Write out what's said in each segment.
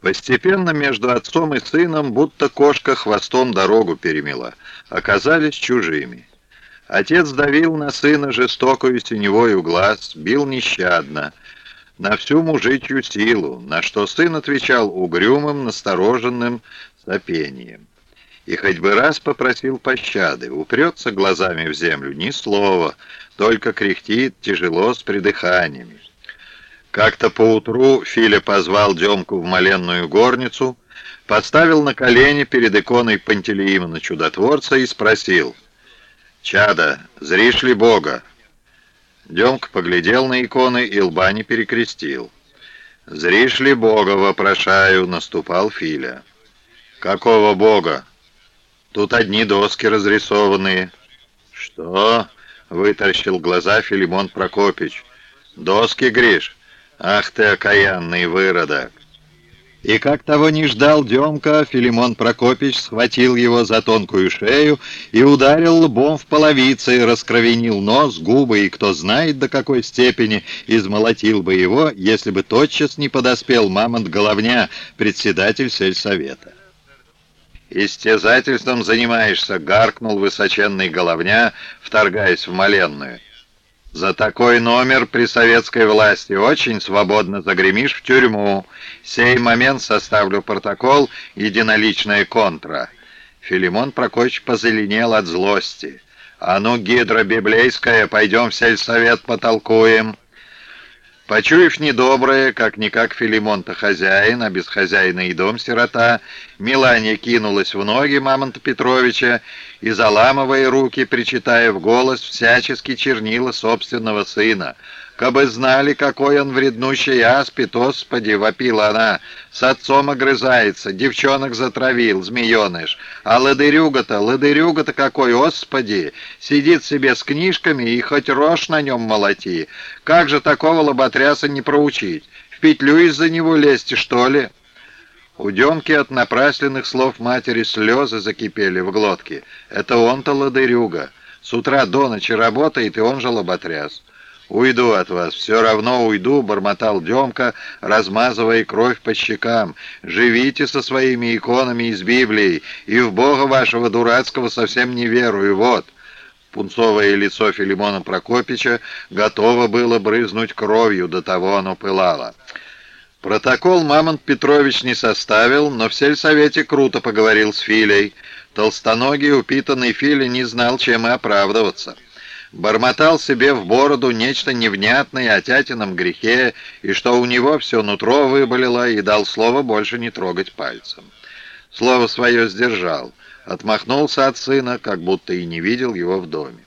Постепенно между отцом и сыном будто кошка хвостом дорогу перемела, оказались чужими. Отец давил на сына жестокую синевою глаз, бил нещадно, на всю мужичью силу, на что сын отвечал угрюмым, настороженным сопением. И хоть бы раз попросил пощады, упрется глазами в землю, ни слова, только кряхтит тяжело с придыханиями. Как-то поутру Филя позвал Демку в моленную горницу, поставил на колени перед иконой Пантелеимона Чудотворца и спросил, «Чада, зришь ли Бога?» Демка поглядел на иконы и лба не перекрестил. «Зришь ли Бога, вопрошаю?» — наступал Филя. «Какого Бога? Тут одни доски разрисованные». «Что?» — вытаращил глаза Филимон Прокопич. «Доски, Гриш?» «Ах ты, окаянный выродок!» И как того не ждал Демка, Филимон Прокопич схватил его за тонкую шею и ударил лбом в половице, раскровенил нос, губы, и кто знает до какой степени измолотил бы его, если бы тотчас не подоспел мамонт Головня, председатель сельсовета. «Истязательством занимаешься», — гаркнул высоченный Головня, вторгаясь в моленную. За такой номер при советской власти очень свободно загремишь в тюрьму. Сей момент составлю протокол «Единоличная контра». Филимон Прокоч позеленел от злости. «А ну, гидра библейская, пойдем в сельсовет потолкуем». Почуяв недоброе, как-никак Филимон-то хозяин, а без хозяина и дом сирота, Миланья кинулась в ноги Мамонта Петровича и, заламывая руки, причитая в голос, всячески чернила собственного сына — Кабы знали, какой он вреднущий аспид, господи, вопила она. С отцом огрызается, девчонок затравил, змееныш. А ладырюга-то, ладырюга-то какой, господи! Сидит себе с книжками и хоть рожь на нем молоти. Как же такого лоботряса не проучить? В петлю из-за него лезть, что ли?» У Демки от напрасленных слов матери слезы закипели в глотке. Это он-то ладырюга. С утра до ночи работает, и он же лоботряс. «Уйду от вас, все равно уйду», — бормотал Демка, размазывая кровь по щекам. «Живите со своими иконами из Библии, и в Бога вашего дурацкого совсем не верую, вот». Пунцовое лицо Филимона Прокопича готово было брызнуть кровью, до того оно пылало. Протокол Мамонт Петрович не составил, но в сельсовете круто поговорил с Филей. Толстоногий упитанный Филя не знал, чем и оправдываться бормотал себе в бороду нечто невнятное о тятином грехе, и что у него все нутро выболело, и дал слово больше не трогать пальцем. Слово свое сдержал, отмахнулся от сына, как будто и не видел его в доме.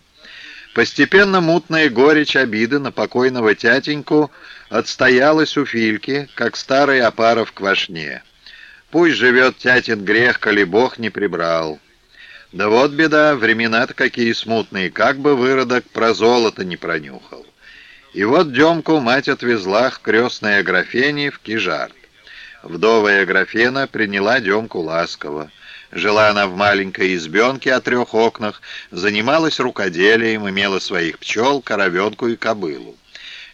Постепенно мутная горечь обиды на покойного тятеньку отстоялась у Фильки, как старый опара в квашне. Пусть живет тятин грех, коли Бог не прибрал. Да вот беда, времена-то какие смутные, как бы выродок про золото не пронюхал. И вот Демку мать отвезла к крестной Аграфене в Кижарт. Вдовая Аграфена приняла Демку ласково. Жила она в маленькой избенке о трех окнах, занималась рукоделием, имела своих пчел, коровенку и кобылу.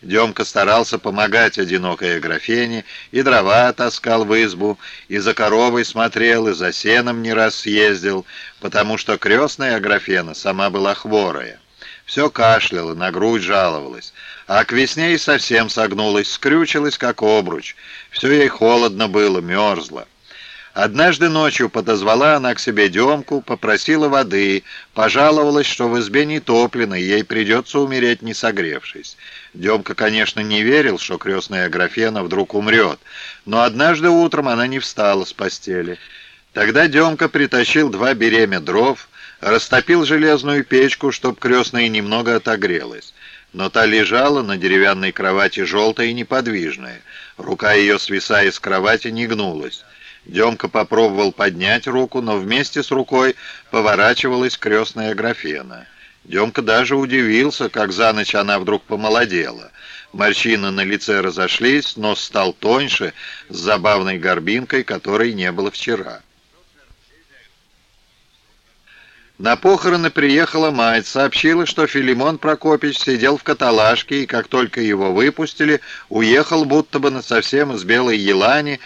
Демка старался помогать одинокой Аграфене, и дрова таскал в избу, и за коровой смотрел, и за сеном не раз съездил, потому что крестная Аграфена сама была хворая. Все кашляла, на грудь жаловалась, а к весне и совсем согнулась, скрючилась, как обруч. Все ей холодно было, мерзло. Однажды ночью подозвала она к себе Демку, попросила воды, пожаловалась, что в избе не топлено, ей придется умереть, не согревшись. Демка, конечно, не верил, что крестная Аграфена вдруг умрет, но однажды утром она не встала с постели. Тогда Демка притащил два беремя дров, растопил железную печку, чтоб крестная немного отогрелась. Но та лежала на деревянной кровати желтая и неподвижная. Рука ее, свисая с кровати, не гнулась. Демка попробовал поднять руку, но вместе с рукой поворачивалась крестная графена. Демка даже удивился, как за ночь она вдруг помолодела. Морщины на лице разошлись, нос стал тоньше, с забавной горбинкой, которой не было вчера. На похороны приехала мать, сообщила, что Филимон Прокопич сидел в каталажке и, как только его выпустили, уехал будто бы насовсем из Белой Елани,